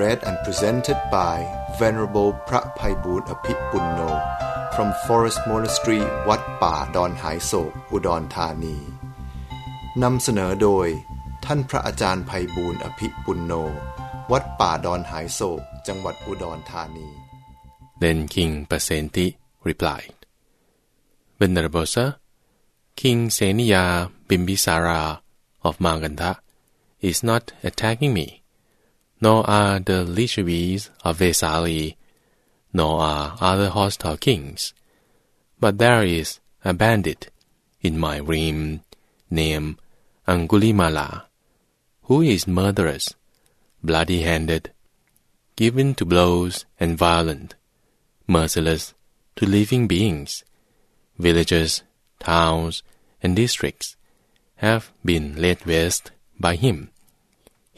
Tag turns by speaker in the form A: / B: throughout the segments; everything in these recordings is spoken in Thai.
A: read and presented by Venerable พระภัยบูรณ์อภิปุณโน from Forest Monastery วัดป่าดอนหายโศก อุดรธานี นำเสนอโดย ท่านพระอาจารย์ภัยบูรณ์อภิปุณโน วัดป่าดอนหายโศก จังหวัดอุดรธานี
B: Then King Pasenti replied, Venerable sir, King Seniya Bimbisara of Magandha is not attacking me, nor are the Lishavis of Vesali, nor are other hostile kings, but there is a bandit in my realm named Angulimala, who is murderous, bloody-handed, given to blows and violent, merciless to living beings. Villages, towns, and districts have been laid waste by him.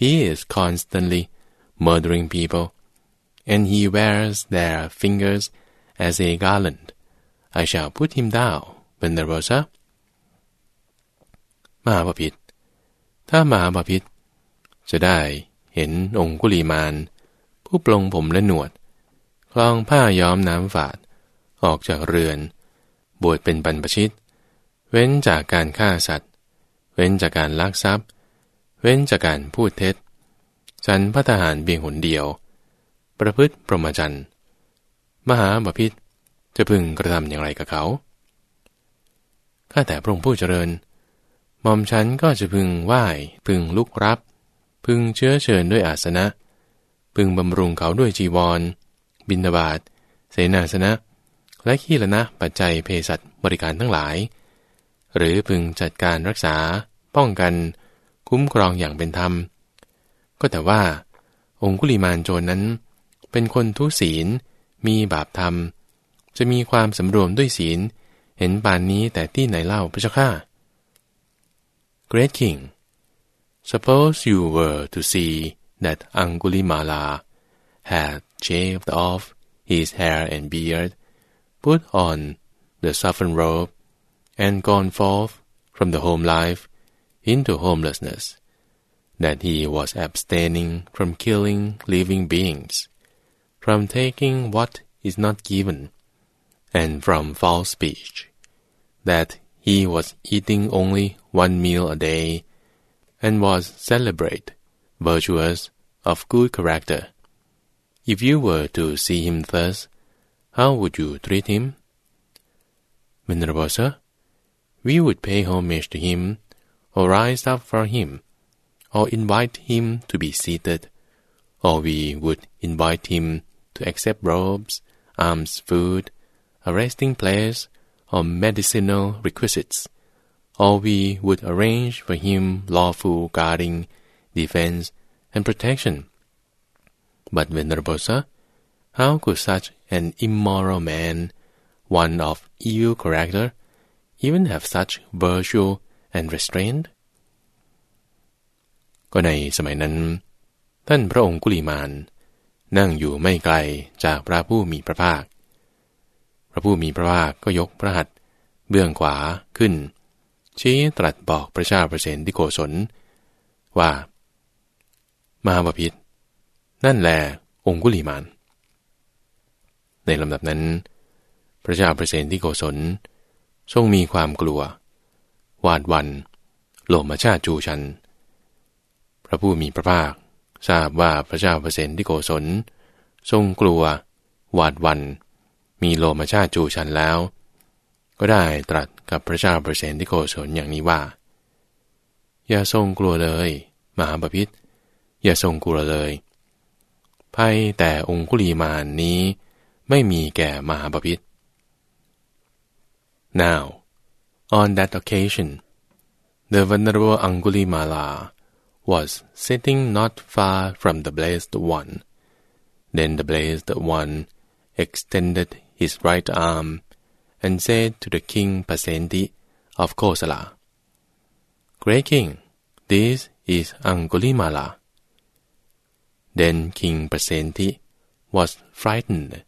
B: He is constantly murdering people, and he wears their fingers as a garland. I shall put him down, Venerable sir. มหาปพิธถ้ามหาปพิธจะได้เห็นองคุลีมาน ผู้ปลงผมและหนวด คลองผ้าย้อมน้ำฝาด ออกจากเรือน บวชเป็นบรรพชิต เว้นจากการฆ่าสัตว์ เว้นจากการลักทรัพย์ เว้นจากการพูดเท็จฉันพระทหารเพียงหนเดียว ประพฤติพรหมจรรย์มหาบพิษจะพึงกระทำอย่างไรกับเขา ข้าแต่พระองค์ผู้เจริญหม่อมฉันก็จะพึงไหว้ พึงลุกรับ พึงเชื้อเชิญด้วยอาสนะ พึงบำรุงเขาด้วยจีวร บินาบาตเสนาสนะ และขี้ละนะปัจจัยเภสัชบริการทั้งหลาย หรือพึงจัดการรักษา ป้องกัน คุ้มครองอย่างเป็นธรรม ก็แต่ว่า องคุลิมานโจรนั้น เป็นคนทุศีล มีบาปธรรม จะมีความสำรวมด้วยศีล เห็นป่านนี้แต่ที่ไหนเล่าพระเจ้าข้า Great King suppose you were to see that Angulimala had shaved off his hair and beard, put on the saffron robe, and gone forth from the home life into homelessness, that he was abstaining from killing living beings, from taking what is not given, and from false speech, that he was eating only one meal a day, and was celebrate, virtuous, of good character. If you were to see him thus, how would you treat him? Venerable sir, we would pay homage to him, rise up for him, or invite him to be seated, or we would invite him to accept robes, alms, food, a resting place, or medicinal requisites, or we would arrange for him lawful guarding, defense, and protection. But Venerable how could such an immoral man, one of evil character, even have such virtue and restraint? ก็ในสมัยนั้น ท่านพระองค์กุลิมาน นั่งอยู่ไม่ไกลจากพระผู้มีพระภาค พระผู้มีพระภาคก็ยกพระหัตถ์เบื้องขวาขึ้น ชี้ตรัสบอกพระชาประเสนที่โกศล ว่ามาบพิษนั่นแหลองคุลีมาน ในลำดับนั้น พระเจ้าประเสนที่โกศล ทรงมีความกลัว วาดวัน โลมาชาจูชัน พระผู้มีพระภาค ทราบว่าพระเจ้าเประเสนที่โกศล ทรงกลัววาดวัน มีโลมาชาจูชันแล้ว ก็ได้ตรัสกับพระเจ้าเประเสนที่โกศลอย่างนี้ว่า อย่าทรงกลัวเลย มหาบพิษอย่าทรงกลัวเลยภัยแต่องคุลีมานนี้ไม่มีแก่มหาบพิษ Now, on that occasion, the venerable Angulimala was sitting not far from the blessed one, Then the blessed one extended his right arm and said to the king Pasenti of Kosala, Great king, this is Angulimala. Then King Pasenti was frightened,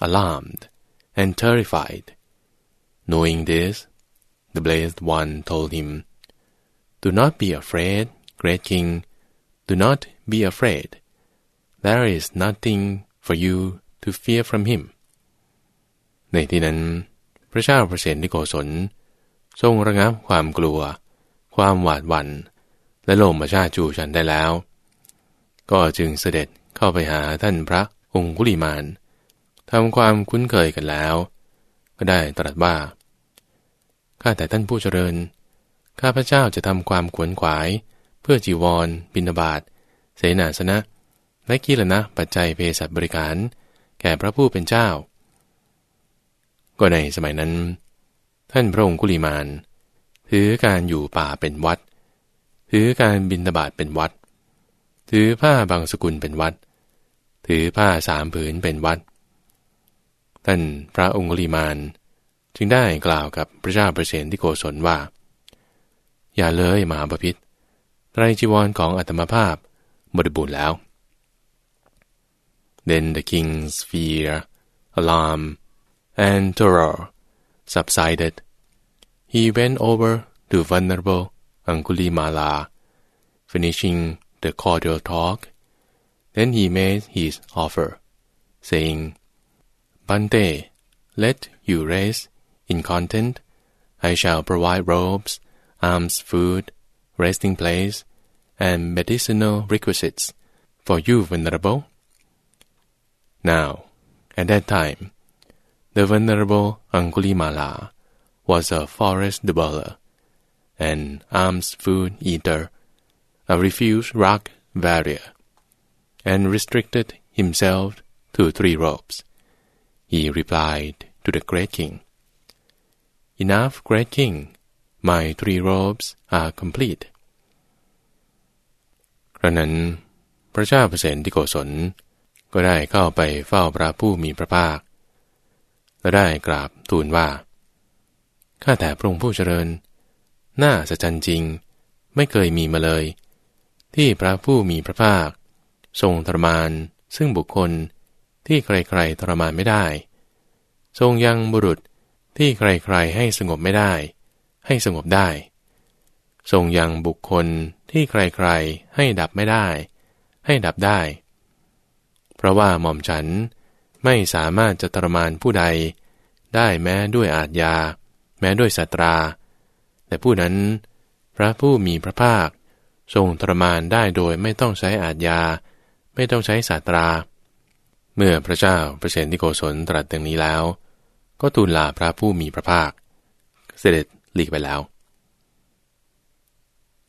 B: alarmed, and terrified. Knowing this, the blessed one told him, Do not be afraid, great king, do not be afraid. There is nothing for you to fear from him ในที่นั้น พระเจ้าประเสนที่โกศล ทรงระงับความกลัว ความหวาดหวัน่น และลมประชาจูฉันได้แล้ว ก็จึงเสด็จเข้าไปหาท่านพระองคุลิมานทำความคุ้นเคยกันแล้ว ก็ได้ตรัสว่า ข้าแต่ท่านผู้เจริญ ข้าพระเจ้าจะทำความขวนขวาย เพื่อจีวร บินาบาตเสนาสนะ และกีรณะปัจจัยเภสัชบริการ แก่พระผู้เป็นเจ้า ก็ในสมัยนั้น ท่านพระองค์กุลิมาน ถือการอยู่ป่าเป็นวัด ถือการบินตบาตเป็นวัด ถือผ้าบางสกุลเป็นวัด ถือผ้าสามผืนเป็นวัด ท่านพระองคุลิมาน จึงได้กล่าวกับพระเจ้าประเสนที่โกศลว่า อย่าเลยมหาบพิษไตรจีวรของอัตมภาพบริบูรณ์แล้ว Then the king's fear, alarm, and terror subsided. He went over to venerable Angulimala, finishing the cordial talk. Then he made his offer, saying, Bante, let you rest in content. I shall provide robes, arms, food, resting place, and medicinal requisites for you, venerable. Now, at that time, the venerable Angulimala was a forest dweller, an alms food eater, a refuge rock warrior, and restricted himself to three robes. He replied to the great king, Enough, great king, my three robes are complete. กรนั้น พระเจ้าเปรตที่โกศล ก็ได้เข้าไปเฝ้าพระผู้มีพระภาค และได้กราบทูลว่า ข้าแต่พระองค์ผู้เจริญ หน้าสัจจริง ไม่เคยมีมาเลย ที่พระผู้มีพระภาค ทรงทรมาน ซึ่งบุคคลที่ใครๆทรมานไม่ได้ ทรงยังบุรุษ ที่ใครๆให้สงบไม่ได้ ให้สงบได้ ทรงยังบุคคลที่ใครๆให้ดับไม่ได้ ให้ดับได้ เพราะว่าหม่อมฉันไม่สามารถจะทรมานผู้ใด ได้แม้ด้วยอาทยา แม้ด้วยสัตรา แต่ผู้นั้น พระผู้มีพระภาค ทรงทรมานได้โดยไม่ต้องใช้อาทยา ไม่ต้องใช้สัตรา เมื่อพระเจ้าประเสนที่โกศลตรัสดังนี้แล้ว ก็ทูลลาพระผู้มีพระภาค เสด็จหลีกไปแล้ว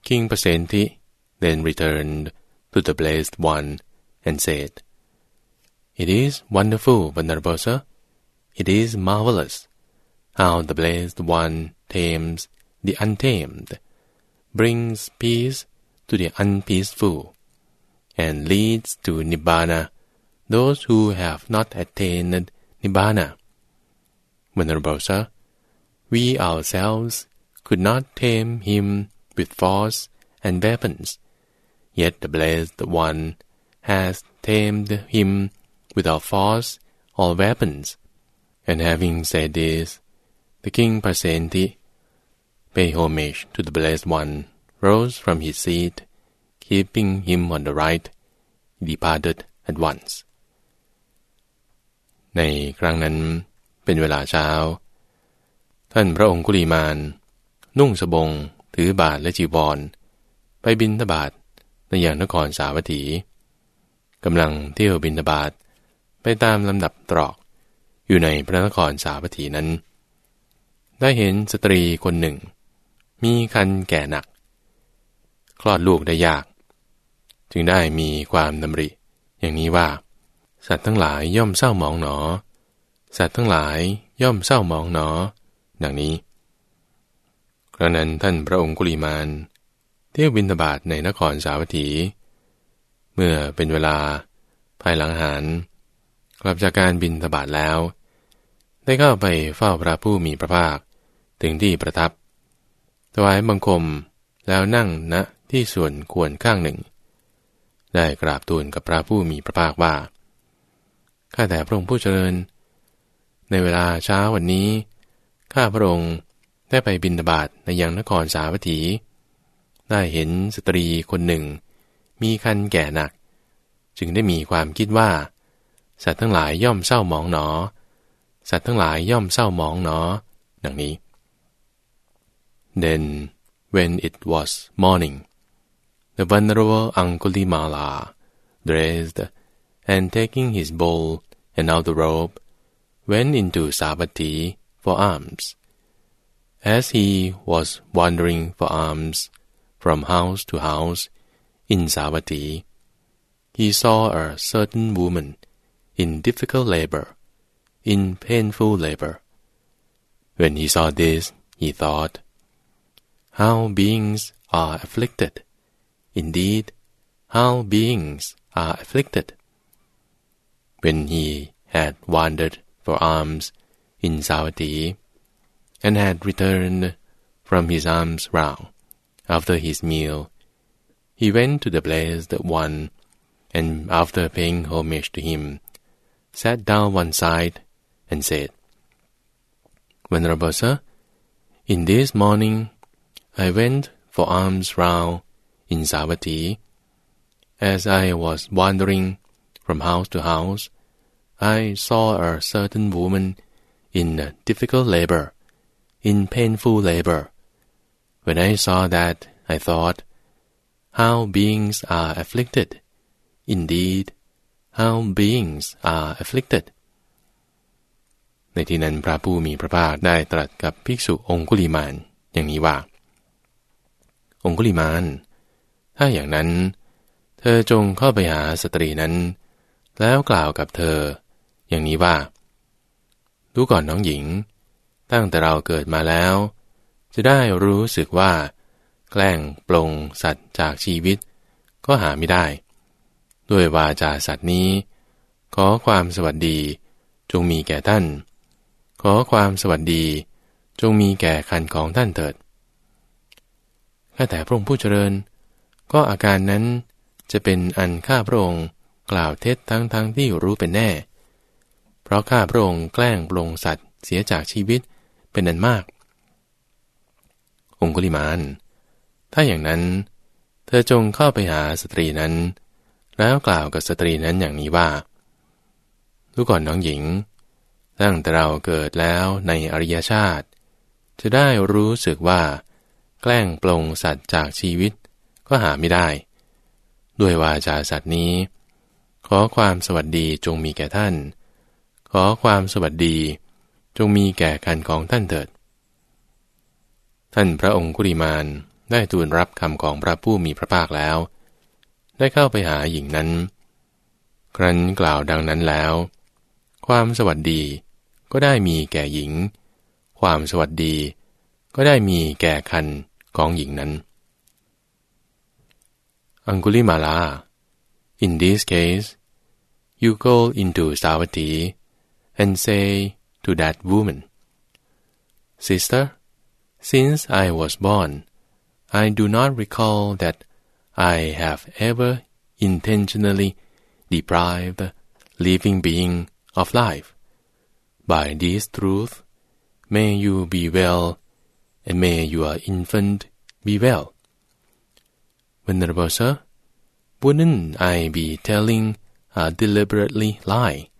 B: King Pasenti then returned to the blessed one and said It is wonderful, Venerable Sir. It is marvelous how the blessed one tames the untamed, brings peace to the unpeaceful, and leads to nibbana those who have not attained nibbana. Venerable Sir, we ourselves could not tame him with force and weapons, yet the blessed one has tamed him without force or weapons. And having said this, the king Pasenti, paid homage to the blessed one, rose from his seat, keeping him on the right, departed at once. ในครั้งนั้น เป็นเวลาเช้า ท่านพระองค์กุลีมาน นุ่งสบง ถือบาทและจีวร ไปบินทบาทในอย่างนครสาวัตถีกำลังเที่ยวบินทบาทไปตามลำดับตรอกอยู่ในพระนครสาวัตถีนั้น ได้เห็นสตรีคนหนึ่ง มีคันแก่หนัก คลอดลูกได้ยาก จึงได้มีความดำริ อย่างนี้ว่า สัตว์ทั้งหลายย่อมเศร้าหมองหนอ สัตว์ทั้งหลายย่อมเศร้าหมองหนอ ดังนี้ครั้นั้นท่านพระองค์กุลีมานเที่ยวบินทบาทในนครสาวัตถี เมื่อเป็นเวลาภายหลังหารกลับจากการบินทบาทแล้ว ได้เข้าไปเฝ้าพระผู้มีพระภาคถึงที่ประทับถวายบังคมแล้วนั่งณนะที่ส่วนควรข้างหนึ่ง ได้กราบทูลกับพระผู้มีพระภาคว่า ข้าแต่พระองค์ผู้เจริญ ในเวลาเช้าวันนี้ ข้าพระองค์ได้ไปบินบาตในยังนครสาวัตถี ได้เห็นสตรีคนหนึ่ง มีคันแก่หนัก จึงได้มีความคิดว่า สัตว์ทั้งหลายย่อมเศร้าหมองหนอ สัตว์ทั้งหลายย่อมเศร้าหมองหนอ ดังนี้ Then when it was morning the venerable Angulimala dressed and taking his bowl and outer robe went into Savatthi for alms As he was wandering for alms from house to house in Savatthi, he saw a certain woman in difficult labor, in painful labor. When he saw this, he thought, How beings are afflicted! Indeed, how beings are afflicted! When he had wandered for alms in Savatthi, and had returned from his alms round after his meal, he went to the blessed one, and after paying homage to him, sat down one side and said, Venerable sir, in this morning I went for alms round in Savatthi. As I was wandering from house to house, I saw a certain woman in difficult labor in painful labor. When I saw that, I thought, how beings are afflicted. Indeed, how beings are afflicted. ในที่นั้นพระผู้มีพระภาคได้ตรัสกับภิกษุองคุลิมานอย่างนี้ว่า องคุลิมาน ถ้าอย่างนั้น เธอจงเข้าไปหาสตรีนั้น แล้วกล่าวกับเธอ อย่างนี้ว่า ดูก่อนน้องหญิง ตั้งแต่เราเกิดมาแล้ว จะได้รู้สึกว่า แกล้งปลงสัตว์จากชีวิต ก็หาไม่ได้ ด้วยวาจาสัตว์นี้ ขอความสวัสดีจงมีแก่ท่าน ขอความสวัสดีจงมีแก่คันของท่านเถิดข้าแต่พระองค์ผู้เจริญ ก็อาการนั้นจะเป็นอันข้าพระองค์กล่าวเท็จทั้งทั้งที่รู้เป็นแน่ เพราะข้าพระองค์แกล้งปลงสัตว์เสียจากชีวิตเป็นอันมาก องคุลิมาล ถ้าอย่างนั้น เธอจงเข้าไปหาสตรีนั้น แล้วกล่าวกับสตรีนั้นอย่างนี้ว่าดูก่อนน้องหญิง ตั้งแต่เราเกิดแล้วในอริยชาติ จะได้รู้สึกว่า แกล้งปลงสัตว์จากชีวิตก็หาไม่ได้ ด้วยวาจาสัตว์นี้ ขอความสวัสดีจงมีแก่ท่าน ขอความสวัสดี จงมีแก่คันของท่านเถิด ท่านพระองคุริมานได้ทูลรับคำของพระผู้มีพระภาคแล้ว ได้เข้าไปหาหญิงนั้น ครั้นกล่าวดังนั้นแล้ว ความสวัสดีก็ได้มีแก่หญิง ความสวัสดีก็ได้มีแก่คันของหญิงนั้นอังกุลิมาลา in this case you go into Savatthi and say to that woman. Sister, since I was born, I do not recall that I have ever intentionally deprived a living being of life. By this truth, may you be well, and may your infant be well. Venerable sir, wouldn't I be telling a deliberately lie?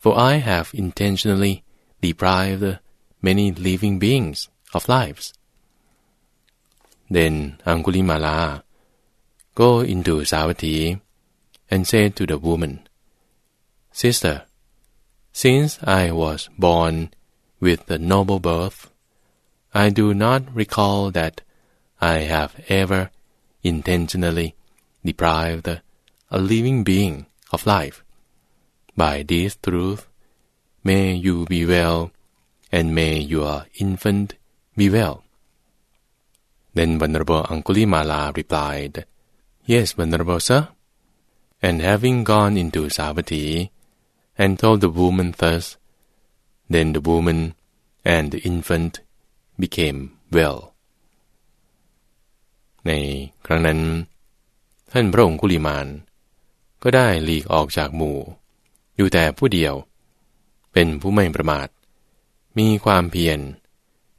B: For I have intentionally deprived many living beings of lives. Then Angulimala go into Savatthi and said to the woman, Sister, since I was born with a noble birth, I do not recall that I have ever intentionally deprived a living being of life. By this truth, may you be well, and may your infant be well. Then Venerable Angulimala replied, Yes, Venerable Sir. and having gone into Savatthi, and told the woman thus, then the woman and the infant became well ในครั้งนั้น ท่านพระองคุลิมาน ก็ได้หลีกออกจากหมู่ อยู่แต่ผู้เดียว เป็นผู้ไม่ประมาท มีความเพียร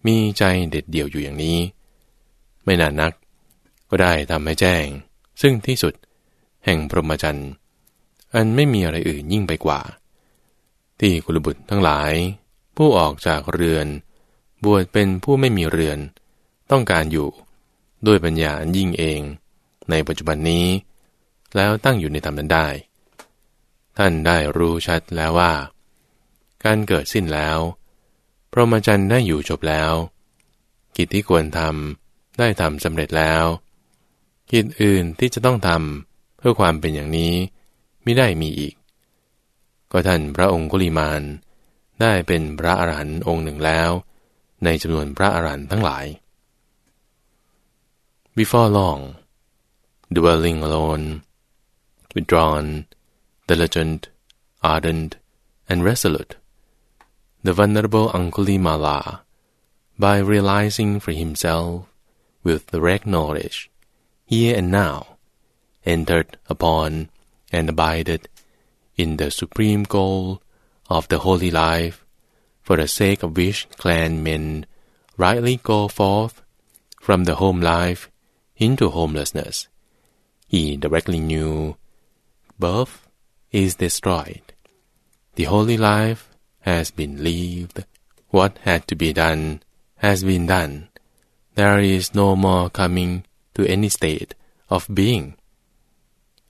B: มีใจเด็ดเดี่ยวอยู่อย่างนี้ ไม่นานนัก ก็ได้ทำให้แจ้ง ซึ่งที่สุด แห่งพรหมจรรย์อันไม่มีอะไรอื่นยิ่งไปกว่า ที่กุลบุตรทั้งหลาย ผู้ออกจากเรือน บวชเป็นผู้ไม่มีเรือน ต้องการอยู่ ด้วยปัญญาอันยิ่งเอง ในปัจจุบันนี้ แล้วตั้งอยู่ในธรรมนั้นได้ ท่านได้รู้ชัดแล้วว่า การเกิดสิ้นแล้ว พรหมจรรย์ได้อยู่จบแล้ว กิจที่ควรทำได้ทำสำเร็จแล้ว กิจอื่นที่จะต้องทำเพื่อความเป็นอย่างนี้ไม่ได้มีอีก ก็ท่านพระองคุลิมานได้เป็นพระอรหันต์องค์หนึ่งแล้ว ในจำนวนพระอรหันต์ทั้งหลาย Before long, dwelling alone, withdrawn, diligent, ardent, and resolute, the venerable Angulimala, by realizing for himself with direct knowledge, here and now, entered upon and abided in the supreme goal of the holy life, for the sake of which clan men rightly go forth from the home life into homelessness. He directly knew birth is destroyed. The holy life has been lived. What had to be done has been done. There is no more coming to any state of being.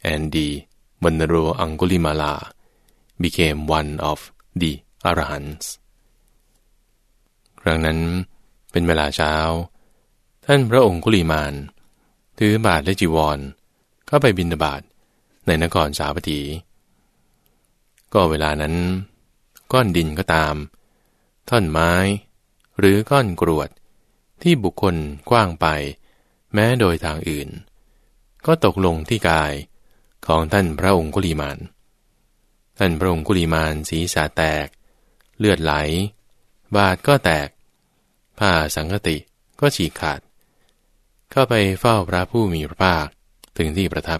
B: And the Venerable Angulimala became one of the arahants ครั้งนั้นเป็นเวลาเช้า ท่านพระองคุลิมานถือบาทและจีวร เข้าไปบินบาตในนครสาวัตถี ก็เวลานั้น ก้อนดินก็ตาม ท่อนไม้ หรือก้อนกรวด ที่บุคคลกว้างไป แม้โดยทางอื่น ก็ตกลงที่กายของท่านพระองคุลีมาน ท่านพระองคุลีมานศีรษะแตก เลือดไหล บาดก็แตก ผ้าสังกติก็ฉีกขาด เข้าไปเฝ้าพระผู้มีพระภาคถึงที่ประทับ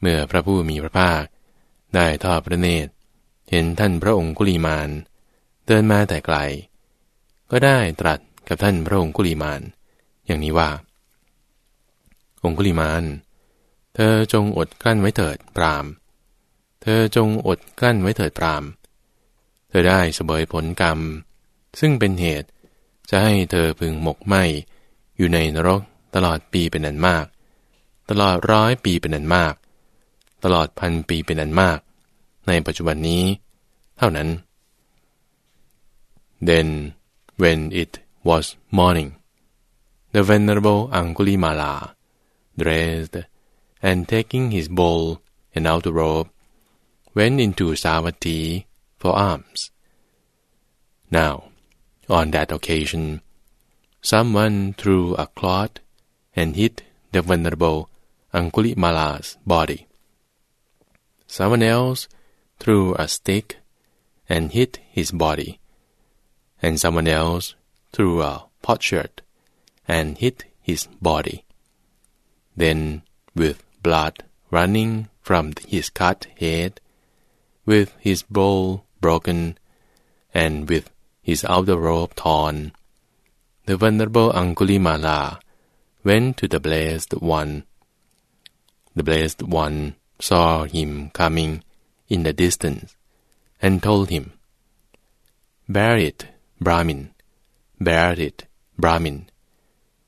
B: เมื่อพระผู้มีพระภาค ได้ทอดพระเนตร เห็นท่านพระองค์กุลีมาน เดินมาแต่ไกล ก็ได้ตรัสกับท่านพระองค์กุลีมาน อย่างนี้ว่า องคุลีมาน เธอจงอดกลั้นไว้เถิดปราม เธอจงอดกลั้นไว้เถิดปราม เธอได้เสบยผลกรรม ซึ่งเป็นเหตุจะให้เธอพึงหมกไหมอยู่ในนรกตลอดปีเป็นนันมาก ตลอดร้อยปีเป็นนันมาก ตลอดพันปีเป็นนันมาก ในปัจจุบันนี้ เท่านั้น Then when it was morning the venerable Angulimala dressed and taking his bowl and outer robe went into Savatthi for alms. Now, on that occasion, someone threw a cloth and hit the venerable Angulimala's body. Someone else threw a stick and hit his body, and someone else threw a potsherd and hit his body. Then, with blood running from his cut head, with his bowl broken, and with his outer robe torn, the venerable Angulimala went to the blessed one. The blessed one saw him coming in the distance and told him, Bear it, Brahmin, bear it, Brahmin.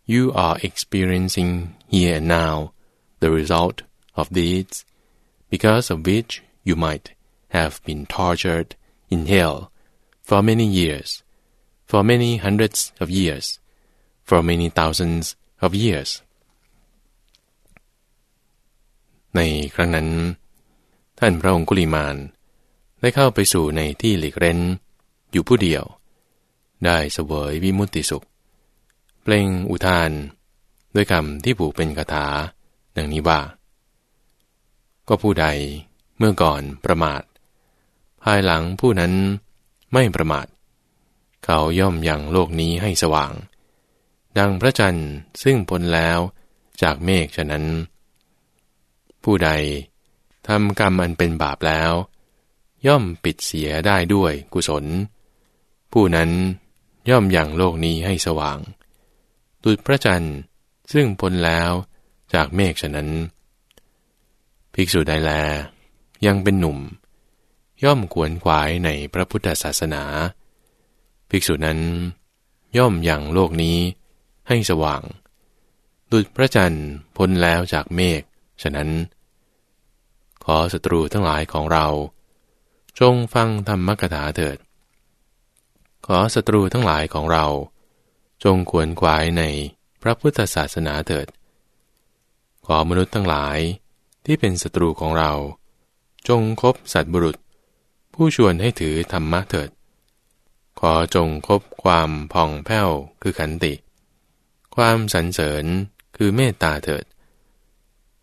B: You are experiencing here and now the result of deeds because of which you might have been tortured in hell for many years for many hundreds of years, for many thousands of years ในครั้งนั้น ท่านพระองคุลิมานได้เข้าไปสู่ในที่หลีกเร้น อยู่ผู้เดียว ได้เสวยวิมุตติสุข เปล่งอุทาน ด้วยคำที่ผูกเป็นคาถาดังนี้ว่า ก็ผู้ใดเมื่อก่อนประมาท ภายหลังผู้นั้นไม่ประมาท เขาย่อมยังโลกนี้ให้สว่าง ดังพระจันทร์ซึ่งพ้นแล้วจากเมฆฉะนั้น ผู้ใดทำกรรมอันเป็นบาปแล้ว ย่อมปิดเสียได้ด้วยกุศล ผู้นั้นย่อมยังโลกนี้ให้สว่าง ดุจพระจันทร์ซึ่งพ้นแล้วจากเมฆฉะนั้น ภิกษุใดแล ยังเป็นหนุ่ม ย่อมขวนขวายในพระพุทธศาสนา ภิกษุนั้นย่อมยังโลกนี้ให้สว่าง ดุจพระจันทร์พ้นแล้วจากเมฆฉะนั้น อศัตรูทั้งหลายของเรา จงฟังธรรมกถาเถิด ขอศัตรูทั้งหลายของเรา จงขวนขวายในพระพุทธศาสนาเถิด ขอมนุษย์ทั้งหลายที่เป็นศัตรูของเรา จงคบสัตบุรุษ ผู้ชวนให้ถือธรรมะเถิด ขอจงคบความผ่องแผ้วคือขันติ ความสรรเสริญคือเมตตาเถิด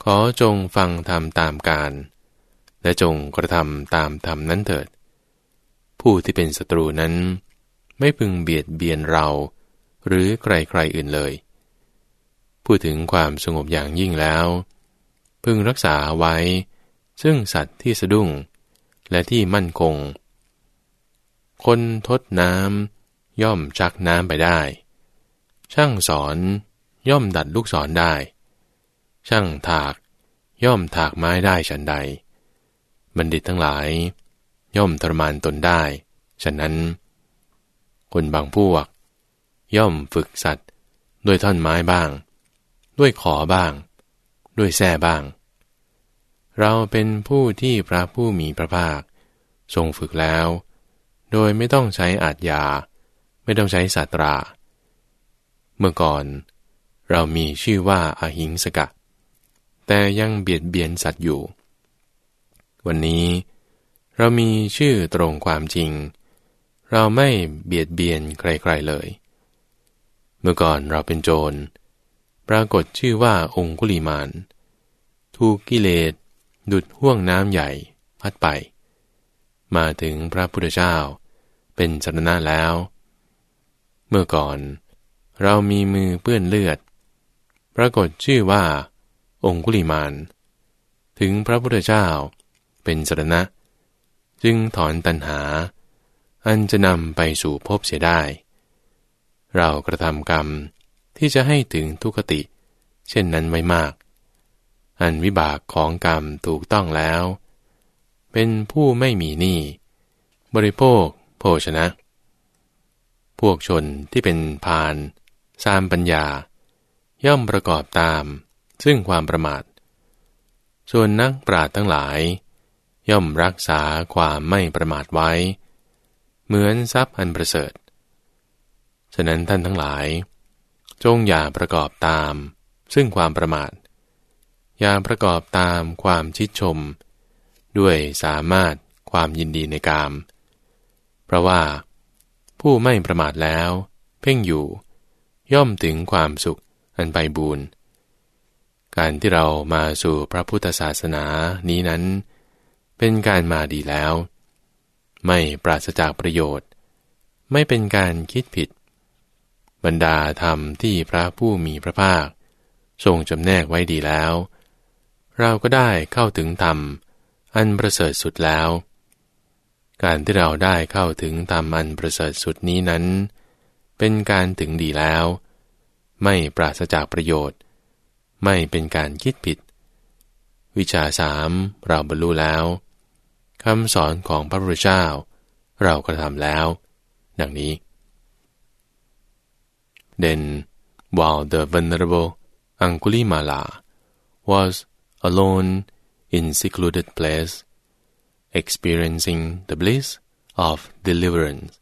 B: ขอจงฟังธรรมตามการ และจงกระทำตามธรรมนั้นเถิด ผู้ที่เป็นศัตรูนั้น ไม่พึงเบียดเบียนเรา หรือใครๆอื่นเลย พูดถึงความสงบอย่างยิ่งแล้ว พึงรักษาไว้ ซึ่งสัตว์ที่สะดุ้ง และที่มั่นคง คนทดน้ำย่อมชักน้ำไปได้ ช่างสอนย่อมดัดลูกศรได้ ช่างถากย่อมถากไม้ได้ฉันใด บัณฑิตทั้งหลาย ย่อมทรมานตนได้ ฉะนั้น คนบางพวก ย่อมฝึกสัตว์ด้วยท่อนไม้บ้าง ด้วยขอบ้าง ด้วยแส้บ้าง เราเป็นผู้ที่พระผู้มีพระภาค ทรงฝึกแล้ว โดยไม่ต้องใช้อาจยา ไม่ต้องใช้สัตรา เมื่อก่อน เรามีชื่อว่าอาหิงสกะ แต่ยังเบียดเบียนสัตว์อยู่ วันนี้ เรามีชื่อตรงความจริง เราไม่เบียดเบียนใครๆเลย เมื่อก่อนเราเป็นโจร ปรากฏชื่อว่าองคุลิมานถูกกิเลสดุดห่วงน้ำใหญ่พัดไป มาถึงพระพุทธเจ้า เป็นสรณะแล้ว เมื่อก่อน เรามีมือเปื้อนเลือด ปรากฏชื่อว่า องคุลิมานถึงพระพุทธเจ้า เป็นสรณะ จึงถอนตัณหา อันจะนำไปสู่ภพเสียได้ เรากระทำกรรมที่จะให้ถึงทุกติ เช่นนั้นไว้มาก อันวิบากของกรรมถูกต้องแล้ว เป็นผู้ไม่มีหนี้บริโภค โภชนะ พวกชนที่เป็นพานสามปัญญา ย่อมประกอบตาม ซึ่งความประมาท ส่วนนักปราชญ์ทั้งหลาย ย่อมรักษาความไม่ประมาทไว้ เหมือนทรัพย์อันประเสริฐ ฉะนั้นท่านทั้งหลาย จงอย่าประกอบตาม ซึ่งความประมาท อย่าประกอบตามความชิดชม ด้วยสามารถความยินดีในกาม เพราะว่า ผู้ไม่ประมาทแล้ว เพ่งอยู่ ย่อมถึงความสุขอันไปบูรณ์การที่เรามาสู่พระพุทธศาสนานี้นั้นเเป็นการมาดีแล้ว ไม่ปราศจากประโยชน์ ไม่เป็นการคิดผิด บรรดาธรรมที่พระผู้มีพระภาค ทรงจำแนกไว้ดีแล้ว เราก็ได้เข้าถึงธรรม อันประเสริฐสุดแล้ว การที่เราได้เข้าถึงธรรมอันประเสริฐสุดนี้นั้น เป็นการถึงดีแล้ว ไม่ปราศจากประโยชน์ ไม่เป็นการคิดผิดวิชาสามเราบรรลุแล้ว คำสอนของพระพุทธเจ้า เรากระทำแล้ว ดังนี้ Then while the venerable Angulimala was alone in secluded place experiencing the bliss of deliverance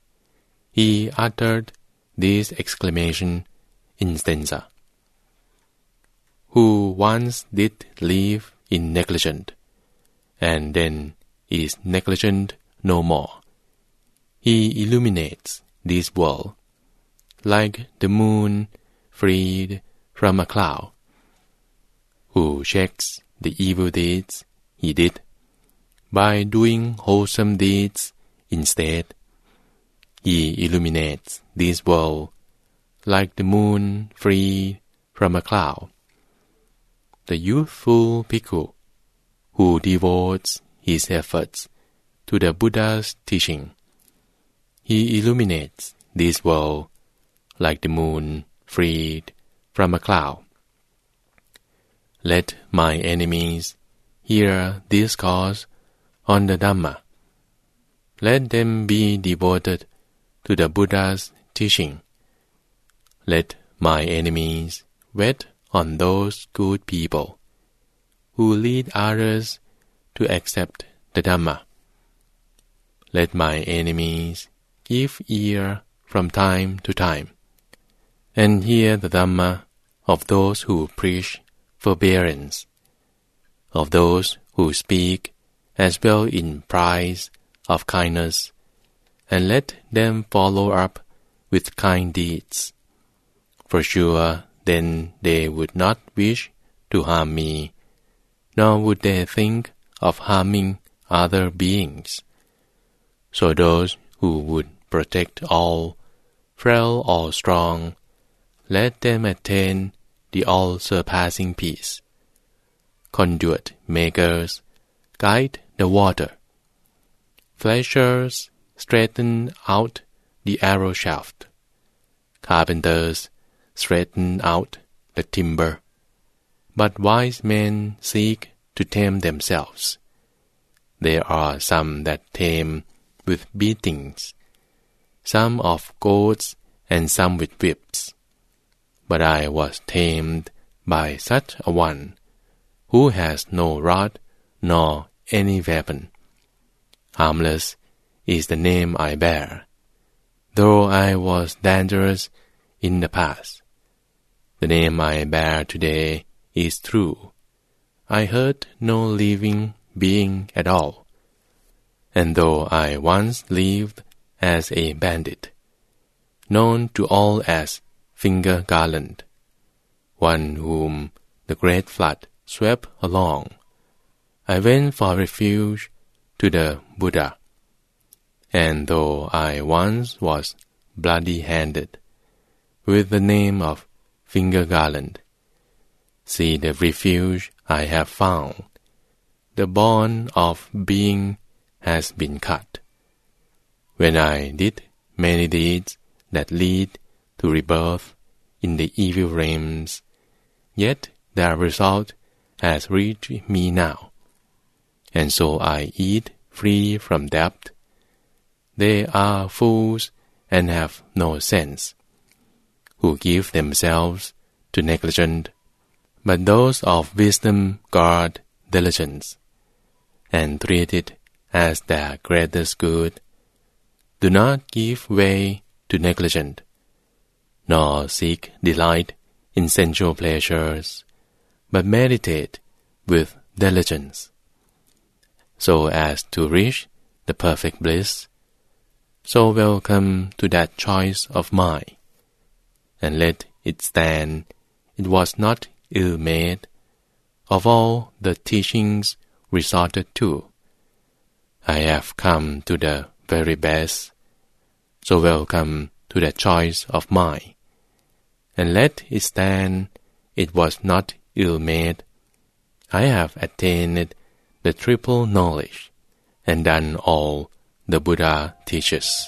B: he uttered this exclamation instanza, who once did live in negligent, and then is negligent no more. He illuminates this world, like the moon freed from a cloud. Who checks the evil deeds he did, by doing wholesome deeds instead. He illuminates this world like the moon free from a cloud. The youthful Bhikkhu who devotes his efforts to the Buddha's teaching. He illuminates this world like the moon freed from a cloud. Let my enemies hear discourse on the Dhamma. Let them be devoted to the Buddha's teaching. Let my enemies wait on those good people who lead others to accept the Dhamma. Let my enemies give ear from time to time, and hear the Dhamma of those who preach forbearance, of those who speak as well in praise of kindness, and let them follow up with kind deeds. For sure, then they would not wish to harm me, nor would they think of harming other beings. So those who would protect all, frail or strong, let them attain the all-surpassing peace. Conduit makers, guide the water. Fleshers straighten out the arrow shaft. Carpenters straighten out the timber. But wise men seek to tame themselves. There are some that tame with beatings, some of goads and some with whips. But I was tamed by such a one, who has no rod nor any weapon. Harmless is the name I bear, though I was dangerous in the past. The name I bear today is true. I hurt no living being at all and though I once lived as a bandit, known to all as Finger Garland, one whom the great flood swept along, I went for refuge to the Buddha. And though I once was bloody-handed, with the name of Finger Garland, see the refuge I have found, the bond of being has been cut. When I did many deeds that lead to rebirth in the evil realms, yet their result has reached me now, and so I eat free from debt. They are fools and have no sense, who give themselves to negligence, but those of wisdom guard diligence, and treat it as their greatest good, do not give way to negligence, nor seek delight in sensual pleasures, but meditate with diligence, so as to reach the perfect bliss. So welcome to that choice of mine, and let it stand. It was not ill made. Of all the teachings resorted to, I have come to the very best, so welcome to the choice of mine, and let it stand. It was not ill made. I have attained the triple knowledge, and done all the Buddha teaches.